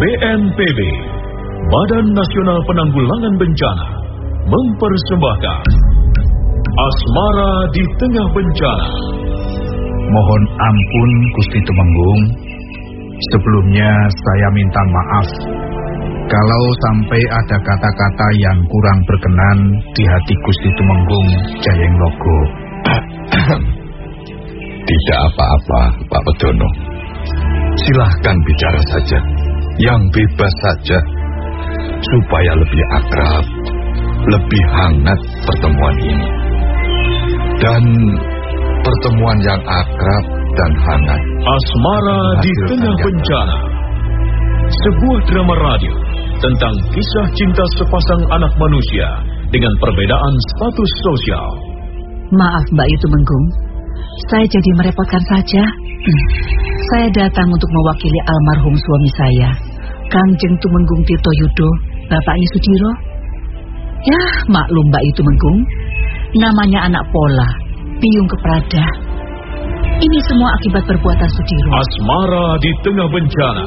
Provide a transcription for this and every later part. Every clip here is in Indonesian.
BNPB, Badan Nasional Penanggulangan Bencana, mempersembahkan Asmara di Tengah Bencana. Mohon ampun Gusti Tumenggung. Sebelumnya saya minta maaf kalau sampai ada kata-kata yang kurang berkenan di hati Gusti Tumenggung Jayeng Logo. Tidak apa-apa, Pak Bedono. Silahkan bicara saja yang bebas saja, supaya lebih akrab, lebih hangat pertemuan ini. Dan pertemuan yang akrab dan hangat. Asmara di tengah bencana. Sebuah drama radio tentang kisah cinta sepasang anak manusia dengan perbedaan status sosial. Maaf Mbak Itu Menggung, saya jadi merepotkan saja. Saya datang untuk mewakili almarhum suami saya, Kangjeng Tumenggung Tirto Yudo, bapaknya Sudiro. Ya, maklum Mbak itu Menggung. Namanya anak pola, piung keprada. Ini semua akibat perbuatan Sudiro. Asmara di tengah bencana.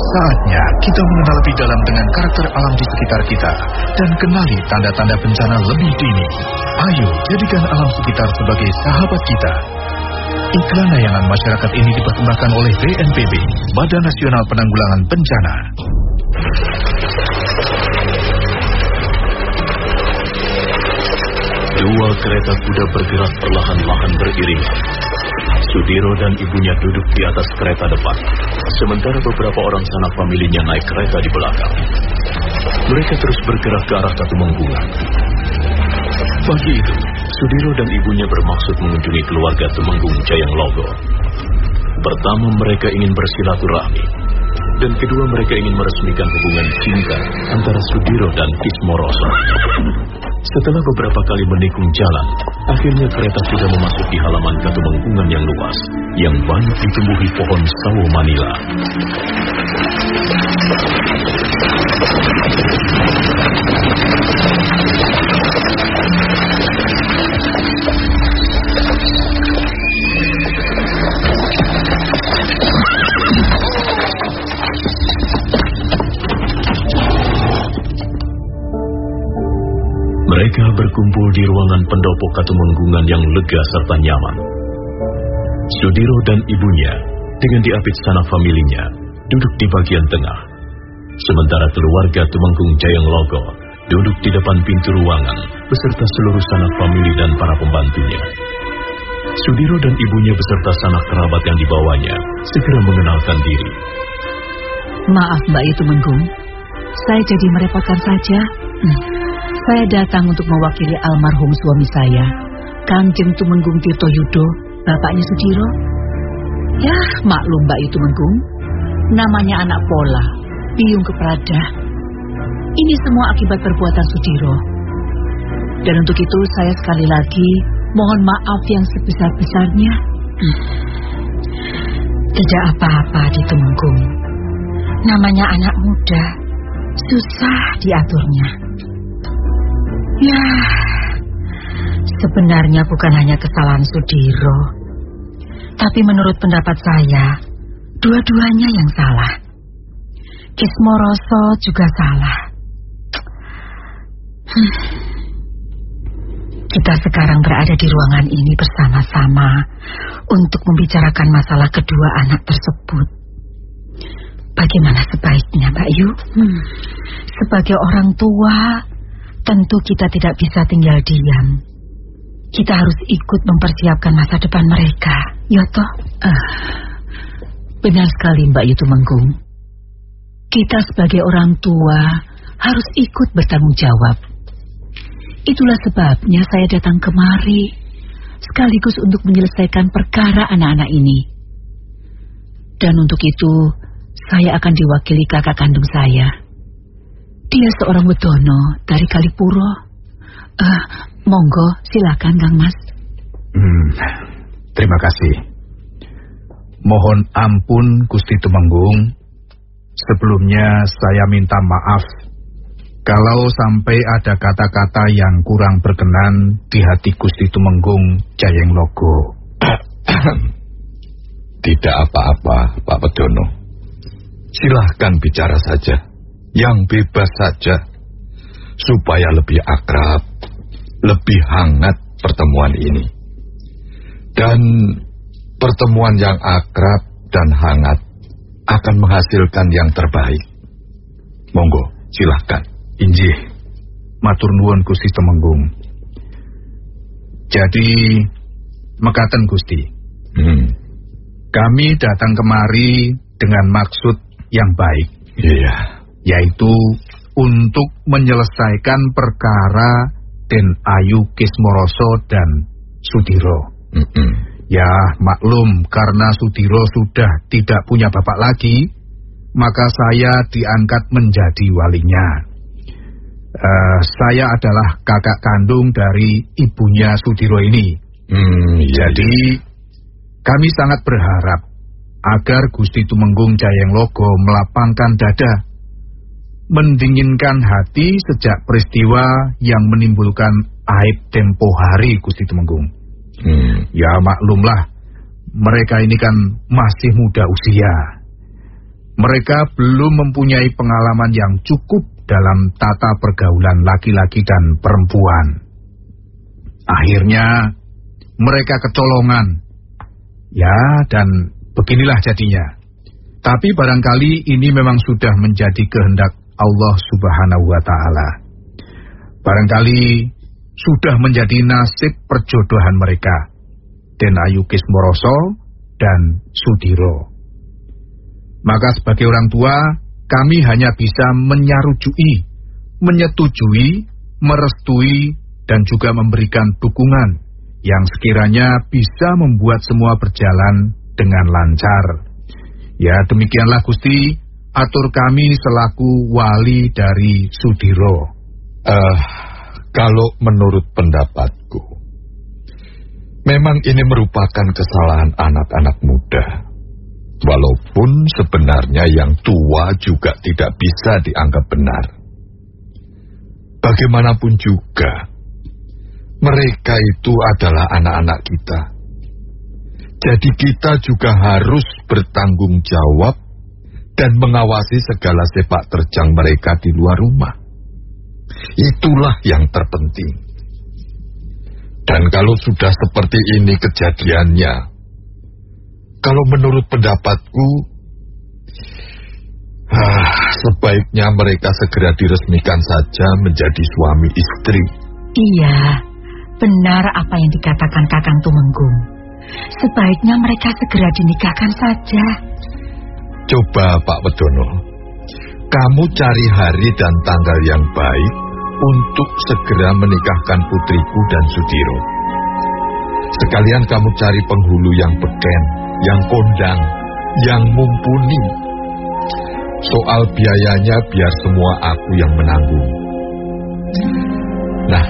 Saatnya kita mengenal lebih dalam dengan karakter alam di sekitar kita dan kenali tanda-tanda bencana lebih dini. Ayo jadikan alam sekitar sebagai sahabat kita. Iklan layanan masyarakat ini dipersembahkan oleh BNPB, Badan Nasional Penanggulangan Bencana. Dua kereta kuda bergerak perlahan-lahan beriringan. Sudiro dan ibunya duduk di atas kereta depan, sementara beberapa orang sanak familinya naik kereta di belakang. Mereka terus bergerak ke arah Katumenggungan. Pagi itu, Sudiro dan ibunya bermaksud mengunjungi keluarga Tumenggung Jayang Logo. Pertama mereka ingin bersilaturahmi, dan kedua mereka ingin meresmikan hubungan cinta antara Sudiro dan Kismoroso. Setelah beberapa kali menikung jalan, akhirnya kereta sudah memasuki halaman Katumenggungan yang luas, yang banyak ditumbuhi pohon sawo Manila. Berkumpul di ruangan pendopo Katumenggungan yang lega serta nyaman. Sudiro dan ibunya dengan diapit sanak familinya duduk di bagian tengah. Sementara keluarga Tumenggung Jayang Logo duduk di depan pintu ruangan beserta seluruh sanak famili dan para pembantunya. Sudiro dan ibunya beserta sanak kerabat yang dibawanya segera mengenalkan diri. Maaf Mbak Itu Menggung, saya jadi merepotkan saja. Hmm. Saya datang untuk mewakili almarhum suami saya, Kangjeng Tumenggung Tirto Yudo, bapaknya Sudiro. Ya, maklum Mbak Itu Menggung. Namanya anak pola, piung keprada. Ini semua akibat perbuatan Sudiro. Dan untuk itu saya sekali lagi mohon maaf yang sebesar-besarnya. Hmm. Tidak apa-apa di Tumenggung. Namanya anak muda, susah diaturnya. Ya, sebenarnya bukan hanya kesalahan Sudiro. Tapi menurut pendapat saya, dua-duanya yang salah. Kismoroso juga salah. Hmm. Kita sekarang berada di ruangan ini bersama-sama untuk membicarakan masalah kedua anak tersebut. Bagaimana sebaiknya, Mbak Yu? Hmm. Sebagai orang tua, tentu kita tidak bisa tinggal diam. Kita harus ikut mempersiapkan masa depan mereka, Yoto. Uh, benar sekali, Mbak Yu Tumenggung. Kita sebagai orang tua harus ikut bertanggung jawab. Itulah sebabnya saya datang kemari sekaligus untuk menyelesaikan perkara anak-anak ini. Dan untuk itu, saya akan diwakili kakak kandung saya. Dia seorang wedono dari Kalipuro. Uh, monggo, silakan Kang Mas. Hmm, terima kasih. Mohon ampun Gusti Tumenggung. Sebelumnya saya minta maaf kalau sampai ada kata-kata yang kurang berkenan di hati Gusti Tumenggung Jayeng Logo. Tidak apa-apa, Pak Pedono. Silahkan bicara saja, yang bebas saja, supaya lebih akrab, lebih hangat pertemuan ini. Dan pertemuan yang akrab dan hangat akan menghasilkan yang terbaik. Monggo, silahkan. Injih, matur nuwun Gusti Temenggung. Jadi, mekaten Gusti. Hmm. Kami datang kemari dengan maksud yang baik. Iya. Yaitu untuk menyelesaikan perkara Den Ayu Kismoroso dan Sudiro. Mm -mm. Ya, maklum karena Sudiro sudah tidak punya bapak lagi, maka saya diangkat menjadi walinya. Uh, saya adalah kakak kandung dari ibunya Sudiro ini. Hmm, iya, Jadi iya. kami sangat berharap agar Gusti Tumenggung Jayeng Logo melapangkan dada, mendinginkan hati sejak peristiwa yang menimbulkan aib tempo hari Gusti Tumenggung. Hmm. Ya maklumlah, mereka ini kan masih muda usia. Mereka belum mempunyai pengalaman yang cukup dalam tata pergaulan laki-laki dan perempuan. Akhirnya mereka kecolongan. Ya, dan beginilah jadinya. Tapi barangkali ini memang sudah menjadi kehendak Allah Subhanahu wa taala. Barangkali sudah menjadi nasib perjodohan mereka. Den Ayu Kismoroso dan Sudiro. Maka sebagai orang tua, kami hanya bisa menyarujui, menyetujui, merestui, dan juga memberikan dukungan yang sekiranya bisa membuat semua berjalan dengan lancar. Ya demikianlah Gusti, atur kami selaku wali dari Sudiro. Uh, kalau menurut pendapatku, memang ini merupakan kesalahan anak-anak muda Walaupun sebenarnya yang tua juga tidak bisa dianggap benar. Bagaimanapun juga, mereka itu adalah anak-anak kita. Jadi kita juga harus bertanggung jawab dan mengawasi segala sepak terjang mereka di luar rumah. Itulah yang terpenting. Dan kalau sudah seperti ini kejadiannya, kalau menurut pendapatku, ah, sebaiknya mereka segera diresmikan saja menjadi suami istri. Iya, benar apa yang dikatakan Kakang Tumenggung. Sebaiknya mereka segera dinikahkan saja. Coba Pak Wedono, kamu cari hari dan tanggal yang baik untuk segera menikahkan putriku dan Sudiro. Sekalian kamu cari penghulu yang beken yang kondang, yang mumpuni. Soal biayanya biar semua aku yang menanggung. Nah,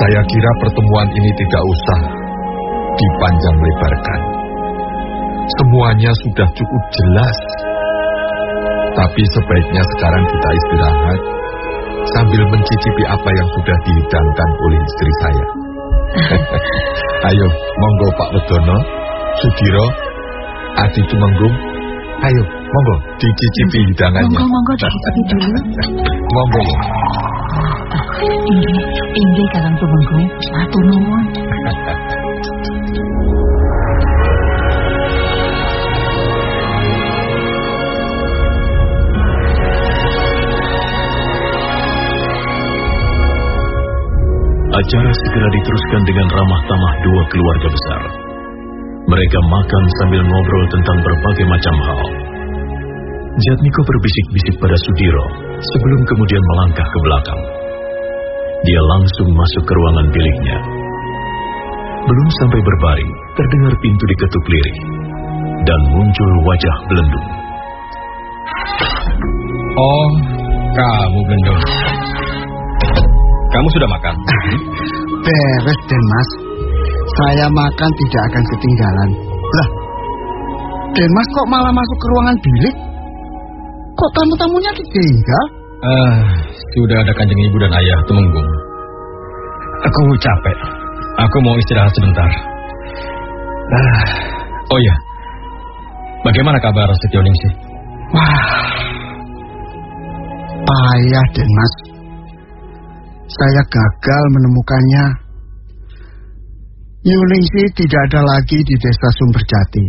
saya kira pertemuan ini tidak usah dipanjang lebarkan. Semuanya sudah cukup jelas. Tapi sebaiknya sekarang kita istirahat sambil mencicipi apa yang sudah dihidangkan oleh istri saya. Ayo, monggo Pak Wedono, Sudiro, Adi Tumenggung. Ayo, monggo dicicipi hidangannya. Monggo, monggo dicicipi dulu. monggo. Inggih, inggih Kakang Tumenggung. Matur nuwun. Acara segera diteruskan dengan ramah tamah dua keluarga besar. Mereka makan sambil ngobrol tentang berbagai macam hal. Jatmiko berbisik-bisik pada Sudiro sebelum kemudian melangkah ke belakang. Dia langsung masuk ke ruangan biliknya. Belum sampai berbaring, terdengar pintu diketuk lirih. Dan muncul wajah belendung. Oh, kamu Belendung. Kamu sudah makan? Beres, Den Mas. Saya makan tidak akan ketinggalan. Lah, Den Mas kok malah masuk ke ruangan bilik? Kok tamu-tamunya ditinggal? Ah, sudah ada kanjeng ibu dan ayah Tumenggung. Aku capek. Aku mau istirahat sebentar. Ah, oh ya, bagaimana kabar Setioningsi? Wah, payah Den Mas. Saya gagal menemukannya. Yuningsi tidak ada lagi di desa Sumberjati.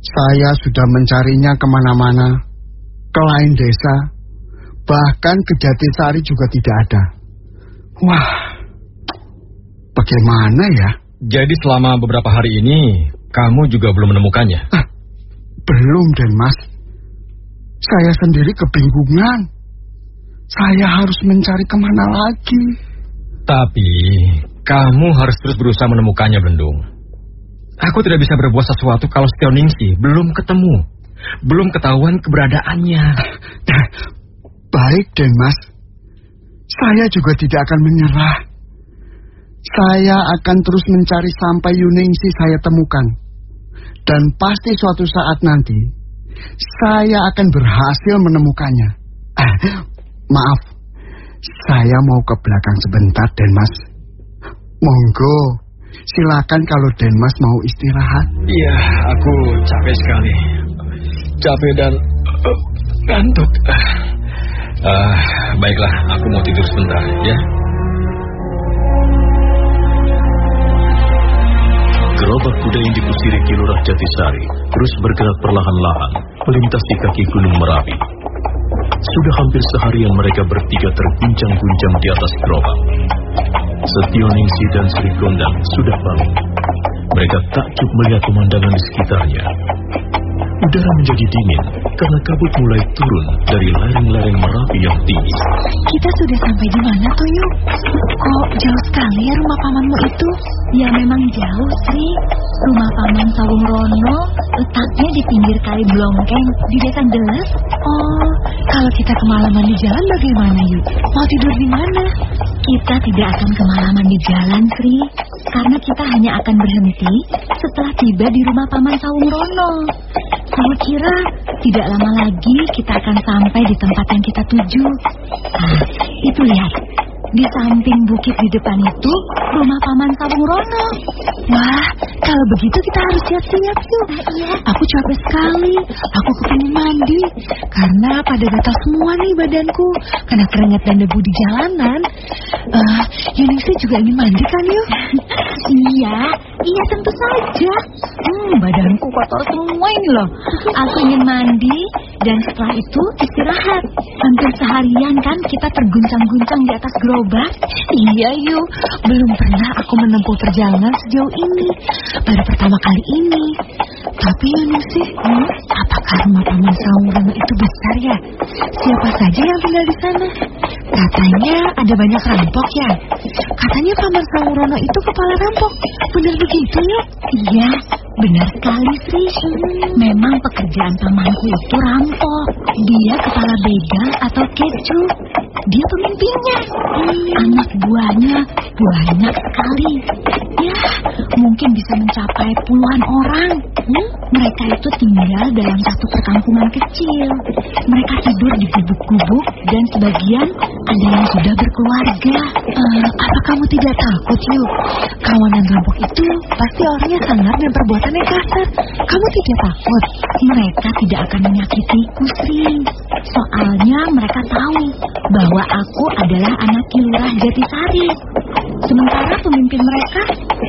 Saya sudah mencarinya ke mana-mana, ke lain desa, bahkan ke Jatisari juga tidak ada. Wah, bagaimana ya? Jadi selama beberapa hari ini, kamu juga belum menemukannya? Ah, belum, Den Mas. Saya sendiri kebingungan. Saya harus mencari ke mana lagi. Tapi, kamu harus terus berusaha menemukannya, Belendung. Aku tidak bisa berbuat sesuatu kalau Setioningsi belum ketemu. Belum ketahuan keberadaannya. Baik, Den Mas. Saya juga tidak akan menyerah. Saya akan terus mencari sampai Yuningsi saya temukan. Dan pasti suatu saat nanti, saya akan berhasil menemukannya. Maaf, saya mau ke belakang sebentar, Den Mas. Monggo, silakan kalau Den Mas mau istirahat. Iya, aku capek sekali. Capek dan uh, ngantuk. Uh, baiklah, aku mau tidur sebentar, ya. Gerobak kuda yang dipusiri Kilurah Jatisari terus bergerak perlahan-lahan melintasi kaki Gunung Merapi. Sudah hampir seharian mereka bertiga terguncang-guncang di atas gerobak. Setioningsi dan Sri Gondang sudah bangun. Mereka takjub melihat pemandangan di sekitarnya. Udara menjadi dingin karena kabut mulai turun dari lereng-lereng Merapi yang tinggi. Kita sudah sampai di mana, Toyo? Kok jauh sekali ya rumah pamanmu itu? Ya memang jauh, Sri. Rumah paman Sawung Rono letaknya di pinggir kali Blongkeng di desa Deles. Oh, kalau kita kemalaman di jalan bagaimana, Yuk? Mau tidur di mana? Kita tidak akan kemalaman di jalan, Sri. Karena kita hanya akan berhenti setelah tiba di rumah paman Sawung Rono. Saya kira tidak lama lagi kita akan sampai di tempat yang kita tuju. Nah, itu lihat. Di samping bukit di depan itu rumah paman Sawung Rono. Wah, kalau begitu kita harus siap-siap yuk. Nah, iya. Aku capek sekali. Aku kepingin mandi. Karena pada gatal semua nih badanku. Karena keringat dan debu di jalanan. Uh, Yuningsi juga ingin mandi kan yuk? iya, iya tentu saja. Hmm, badanku kotor semua ini loh. Aku ingin mandi dan setelah itu istirahat. Hampir seharian kan kita terguncang-guncang di atas gerobak. Iya, Yu. Belum pernah aku menempuh perjalanan sejauh ini. Baru pertama kali ini. Tapi Yuningsi, hmm, apakah rumah paman Saunggono itu besar ya? Siapa saja yang tinggal di sana? Katanya ada banyak rampok ya. Katanya paman Saunggono itu kepala rampok. Benar begitu ya? Iya, Benar sekali, Sri. Memang pekerjaan pamanku itu rampok. Dia kepala begal atau kecu. Dia pemimpinnya. Anak buahnya banyak sekali. Ya, mungkin bisa mencapai puluhan orang. Mereka itu tinggal dalam satu perkampungan kecil. Mereka tidur di gubuk-gubuk dan sebagian ada yang sudah berkeluarga. Eh, apa kamu tidak takut, Yu? Kawanan rampok itu pasti orangnya sangar dan perbuatannya kasar. Kamu tidak takut? Mereka tidak akan menyakitiku, Sri. Soalnya mereka tahu bahwa aku adalah anak Kilurah Jatisari. Sementara pemimpin mereka,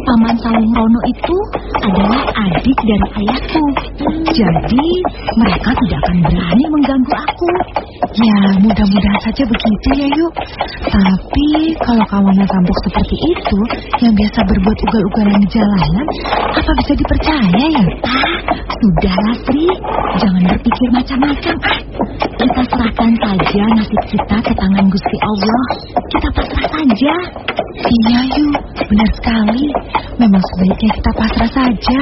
Paman Sawung Rono itu adalah adik dari ayahku. Jadi mereka tidak akan berani mengganggu aku. Ya, mudah-mudahan saja begitu ya, Yu. Tapi kalau kawanan rampok seperti itu yang biasa berbuat ugal-ugalan di jalanan, apa bisa dipercaya ya? Ah, sudahlah Sri, jangan berpikir macam-macam. Ah, kita serahkan saja nasib kita ke tangan Gusti Allah. Kita pasrah saja. Iya, Yu. Benar sekali. Memang sebaiknya kita pasrah saja.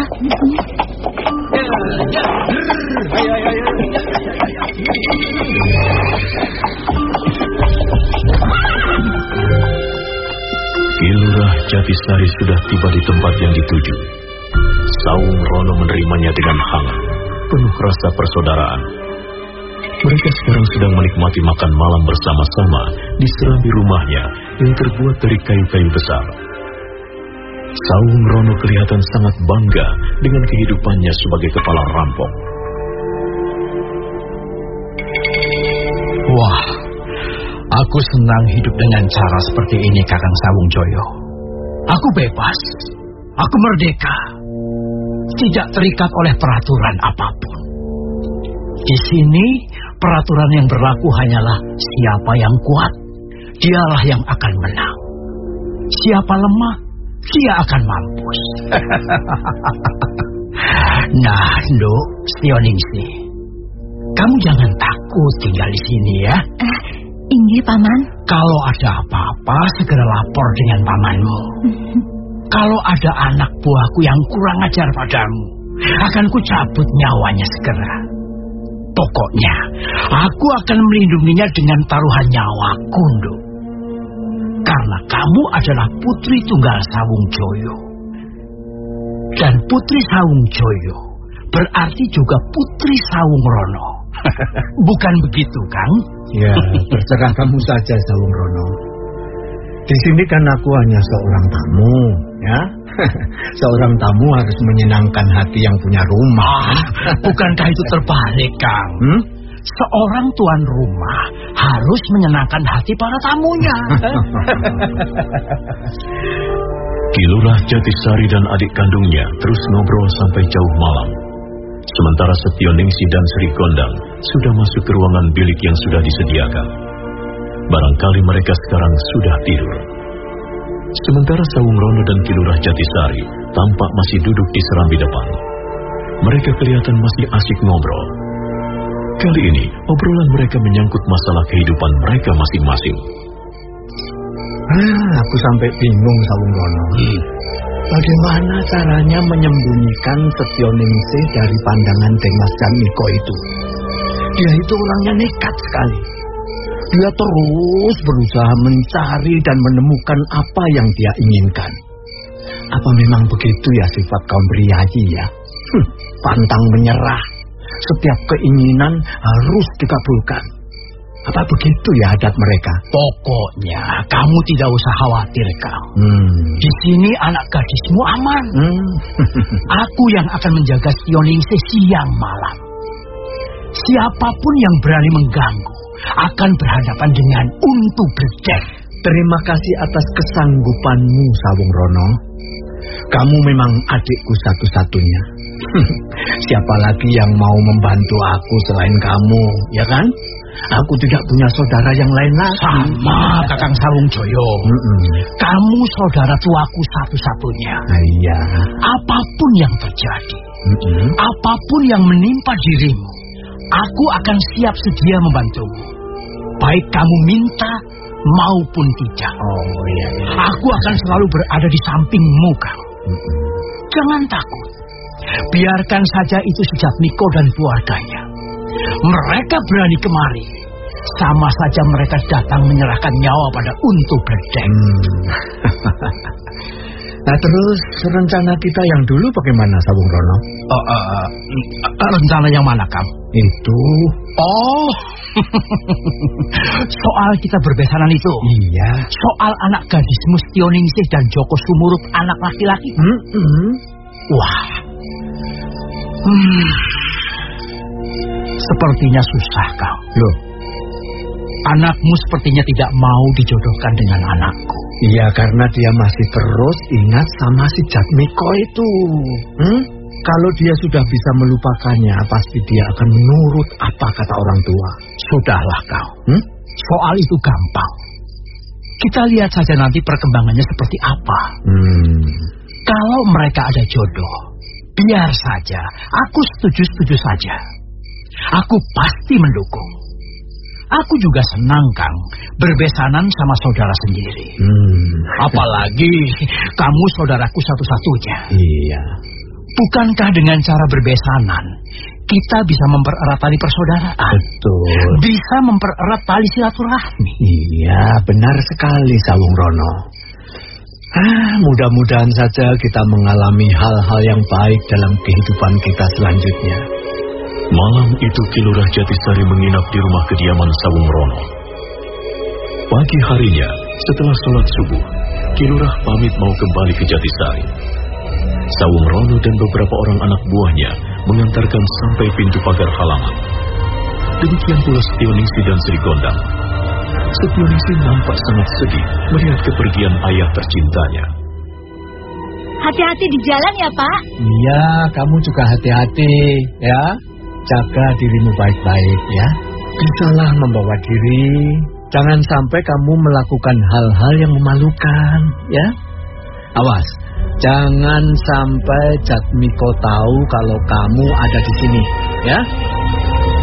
Kilurah Jatisari sudah tiba di tempat yang dituju. Saung Rono menerimanya dengan hangat, penuh rasa persaudaraan. Mereka sekarang sedang menikmati makan malam bersama-sama di serambi rumahnya yang terbuat dari kayu-kayu besar. Saung Rono kelihatan sangat bangga dengan kehidupannya sebagai kepala rampok. Wah, aku senang hidup dengan cara seperti ini, Kakang Sawung Joyo. Aku bebas, aku merdeka, tidak terikat oleh peraturan apa pun. Di sini, peraturan yang berlaku hanyalah siapa yang kuat, dialah yang akan menang. Siapa lemah, dia akan mampus. nah, Nduk, Stioningsi. Kamu jangan takut tinggal di sini ya. Eh, ini Paman. Kalau ada apa-apa, segera lapor dengan pamanmu. Kalau ada anak buahku yang kurang ajar padamu, akan ku cabut nyawanya segera. Pokoknya, aku akan melindunginya dengan taruhan nyawaku, Nduk. Karena kamu adalah putri tunggal Sawung Joyo. Dan putri Sawung Joyo berarti juga putri Sawung Rono. Bukan begitu, Kang? Ya, terserah kamu saja, Sawung Rono. Di sini kan aku hanya seorang tamu, ya. seorang tamu harus menyenangkan hati yang punya rumah. Ah, bukankah itu terbalik, Kang? Hmm? Seorang tuan rumah harus menyenangkan hati para tamunya. Kilurah Jatisari dan adik kandungnya terus ngobrol sampai jauh malam. Sementara Setioningsi dan Sri Gondang sudah masuk ke ruangan bilik yang sudah disediakan. Barangkali mereka sekarang sudah tidur. Sementara Sawung Rono dan Kilurah Jatisari tampak masih duduk di serambi depan. Mereka kelihatan masih asik ngobrol. Kali ini, obrolan mereka menyangkut masalah kehidupan mereka masing-masing. Ah, aku sampai bingung, Sawung Rono. Bagaimana caranya menyembunyikan Setioningsi dari pandangan Demas Janmiko itu? Dia itu orangnya nekat sekali. Dia terus berusaha mencari dan menemukan apa yang dia inginkan. Apa memang begitu ya sifat kaum priayi ya? Hm, pantang menyerah. Setiap keinginan harus dikabulkan. Apa begitu ya adat mereka? Pokoknya kamu tidak usah khawatir, Kang. Hmm. Di sini anak gadismu aman. Hmm. Aku yang akan menjaga Sioningsih siang malam. Siapa pun yang berani mengganggu akan berhadapan dengan untu berdek. Terima kasih atas kesanggupanmu, Sawung Rono. Kamu memang adikku satu-satunya. Siapa lagi yang mau membantu aku selain kamu, ya kan? Aku tidak punya saudara yang lain lagi. Sama, Kakang Sawung Joyo. Mm-mm. Kamu saudara tuaku satu-satunya. Ah, iya. Apa pun yang terjadi, Mm-mm. apa pun yang menimpa dirimu, aku akan siap sedia membantumu. Baik kamu minta maupun tidak. Oh iya. iya. Aku akan selalu berada di sampingmu, Kang. Mm-mm. Jangan takut. Biarkan saja itu sejak Niko dan keluarganya. Mereka berani kemari. Sama saja mereka datang menyerahkan nyawa pada untuk berdek. Hmm. nah terus rencana kita yang dulu bagaimana Sabung Rono? Uh, uh, uh, rencana yang mana kamu? Itu. Oh, soal kita berbesanan itu. Iya. Soal anak gadis Mustioningsis dan Joko Sumurup anak laki-laki. Hmm, hmm. Wah. Hmm. Sepertinya susah kau. Loh, Anakmu sepertinya tidak mau dijodohkan dengan anakku. iya karena dia masih terus ingat sama si Jatmiko itu. Hmm? Kalau dia sudah bisa melupakannya, pasti dia akan menurut apa kata orang tua. Sudahlah kau. Hmm? Soal itu gampang. Kita lihat saja nanti perkembangannya seperti apa. Hmm. Kalau mereka ada jodoh, biar saja. Aku setuju-setuju saja. Aku pasti mendukung. Aku juga senang, Kang, berbesanan sama saudara sendiri. Hmm. Apalagi kamu saudaraku satu-satunya. Iya. Bukankah dengan cara berbesanan, kita bisa mempererat tali persaudaraan? Betul. Bisa mempererat tali silaturahmi. Iya, benar sekali Sawung Rono. Ah, mudah-mudahan saja kita mengalami hal-hal yang baik dalam kehidupan kita selanjutnya. Malam itu Kilurah Jatisari menginap di rumah kediaman Sawung Rono. Pagi harinya, setelah sholat subuh, Kilurah pamit mau kembali ke Jatisari. Sawung Rono dan beberapa orang anak buahnya mengantarkan sampai pintu pagar halaman. Demikian pula Setioningsi dan Sri Gondang. Setioningsi nampak sangat sedih melihat kepergian ayah tercintanya. Hati-hati di jalan ya, Pak. Iya, kamu juga hati-hati ya. Jaga dirimu baik-baik ya. Bisalah membawa diri. Jangan sampai kamu melakukan hal-hal yang memalukan ya. Awas, jangan sampai Jatmiko tahu kalau kamu ada di sini ya.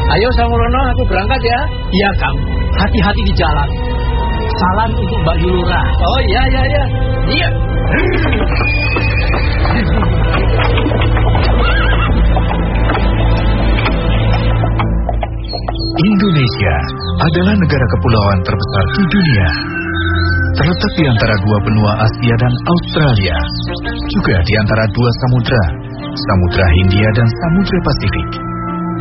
Ayo Sangurono, aku berangkat ya. Iya, Kang. Hati-hati di jalan. Salam untuk Mbak Yulura. Oh iya iya iya. Iya. Indonesia adalah negara kepulauan terbesar di dunia. Terletak di antara dua benua Asia dan Australia, juga di antara dua samudra, Samudra Hindia dan Samudra Pasifik.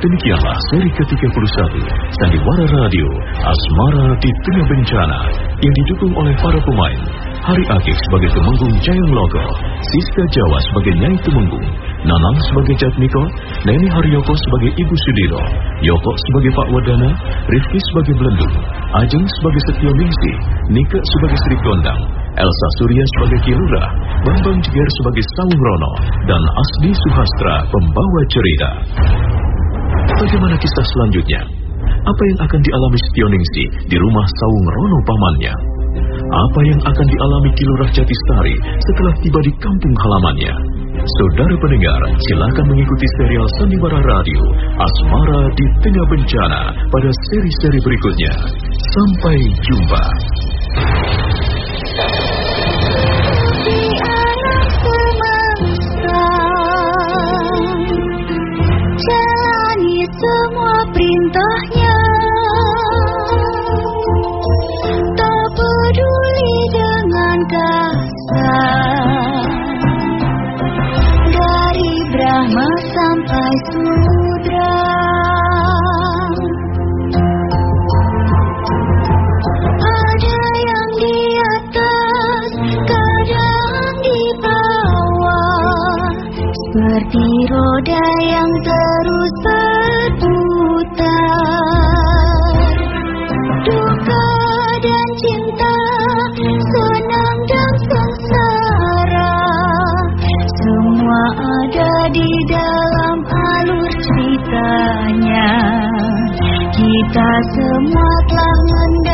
demikianlah seri ke-31 Sandiwara Radio Asmara di Tengah Bencana yang didukung oleh para pemain Hari Akik sebagai Temenggung Jayang Logo, Siska Jawa sebagai Nyai Temenggung, Nanang sebagai Jatmiko, Neni Haryoko sebagai Ibu Sudiro, Yoko sebagai Pak Wadana, Rifki sebagai Belendung, Ajeng sebagai Setio Ningsi, Nika sebagai Sri Kondang, Elsa Surya sebagai Kilura, Bambang Jeger sebagai Sawung Rono, dan Asdi Suhastra pembawa cerita. Bagaimana kisah selanjutnya? Apa yang akan dialami Setioningsi di rumah Sawung Rono pamannya? Apa yang akan dialami Kilurah Jatisari setelah tiba di kampung halamannya? Saudara pendengar, silakan mengikuti serial Sandiwara Radio Asmara di Tengah Bencana pada seri-seri berikutnya. Sampai jumpa. Kita semua telah mendapat